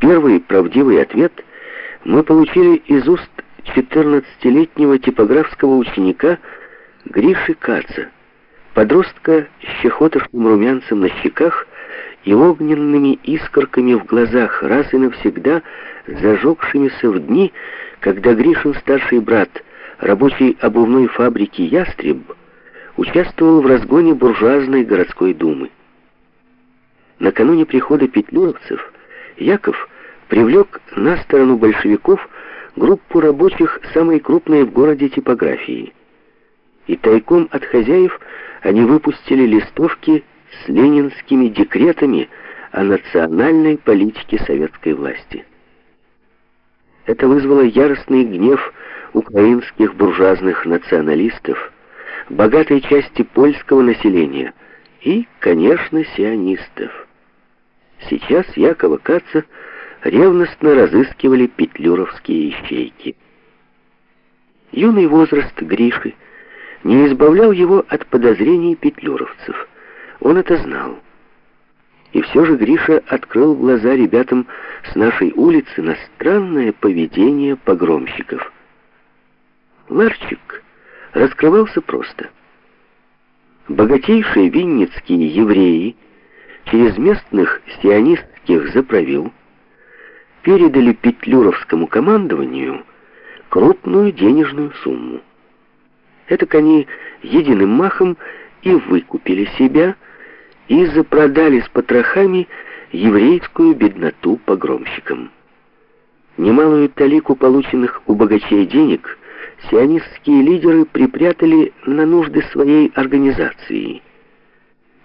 Первый правдивый ответ мы получили из уст 14-летнего типографского ученика Гриши Каца, подростка с чехотошным румянцем на щеках и огненными искорками в глазах, раз и навсегда зажегшимися в дни, когда Гришин старший брат, рабочий обувной фабрики «Ястреб», участвовал в разгоне буржуазной городской думы. Накануне прихода петлюровцев Яков привлек на сторону большевиков группу рабочих самой крупной в городе типографии. И тайком от хозяев они выпустили листовки с ленинскими декретами о национальной политике советской власти. Это вызвало яростный гнев украинских буржуазных националистов, богатой части польского населения и, конечно, сионистов. Сейчас Якова Каца ревностно разыскивали петлюровские ищейки. Юный возраст Гриши не избавлял его от подозрений петлюровцев. Он это знал. И все же Гриша открыл глаза ребятам с нашей улицы на странное поведение погромщиков. Ларчик раскрывался просто. Богатейшие винницкие евреи через местных сионистских заправил передали петлюровскому командованию крупную денежную сумму. Это они единым махом и выкупили себя, и запродали с потрохами еврейскую бедноту погромщикам. Немалую талику полученных у богачей денег сионистские лидеры припрятали на нужды своей организации.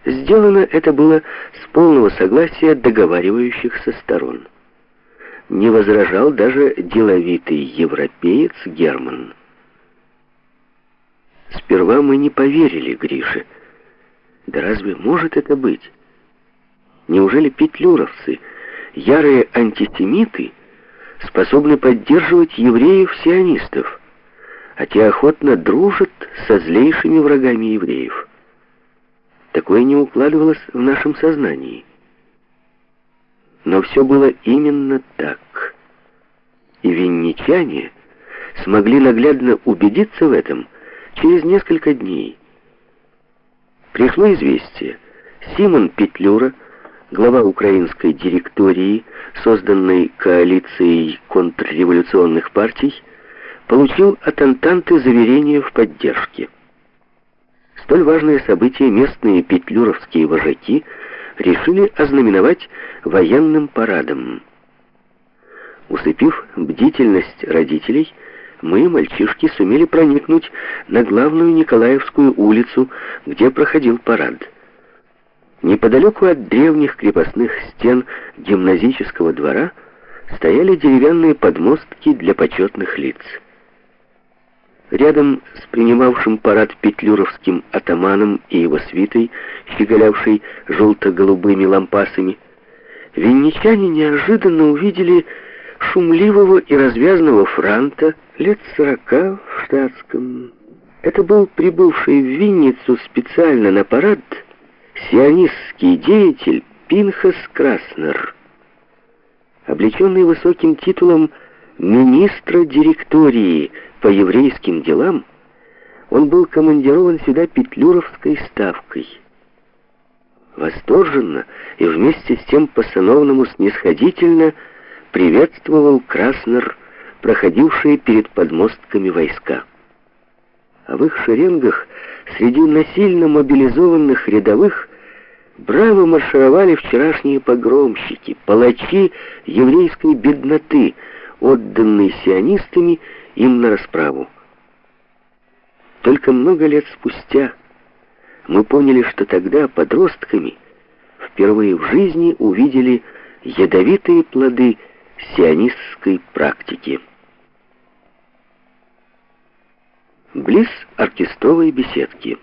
Сделано это было с полного согласия договаривающихся сторон не возражал даже деловитый европеец Герман. Сперва мы не поверили Грише. Да разве может это быть? Неужели петлюровцы, ярые антисемиты, способны поддерживать евреев-сионистов, а те охотно дружат со злейшими врагами евреев? Такое не укладывалось в нашем сознании. Но все было именно так. И винничане смогли наглядно убедиться в этом через несколько дней. Пришло известие. Симон Петлюра, глава украинской директории, созданной коалицией контрреволюционных партий, получил от Антанты заверение в поддержке. Столь важное событие местные петлюровские вожаки – решили ознаменовать военным парадом. Усыпив бдительность родителей, мы, мальчишки, сумели проникнуть на главную Николаевскую улицу, где проходил парад. Неподалеку от древних крепостных стен гимназического двора стояли деревянные подмостки для почетных лиц. Рядом с принимавшим парад петлюровским атаманом и его свитой, щеголявшей желто-голубыми лампасами, винничане неожиданно увидели шумливого и развязного франта лет сорока в штатском. Это был прибывший в Винницу специально на парад сионистский деятель Пинхас Краснер, облеченный высоким титулом министра директории по еврейским делам, он был командирован сюда петлюровской ставкой. Восторженно и вместе с тем по-сановному снисходительно приветствовал Краснер, проходившие перед подмостками войска. А в их шеренгах среди насильно мобилизованных рядовых браво маршировали вчерашние погромщики, палачи еврейской бедноты — отданный сионистами им на расправу. Только много лет спустя мы поняли, что тогда подростками впервые в жизни увидели ядовитые плоды сионистской практики. Близ оркестровой беседки.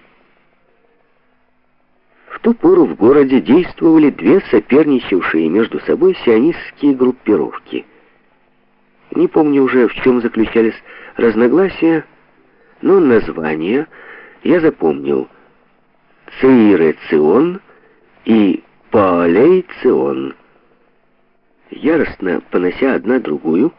В ту пору в городе действовали две соперничавшие между собой сионистские группировки – не помню уже, в чем заключались разногласия, но название я запомнил. Цейре Цион и Паолей Цион. яростно понося одна другую,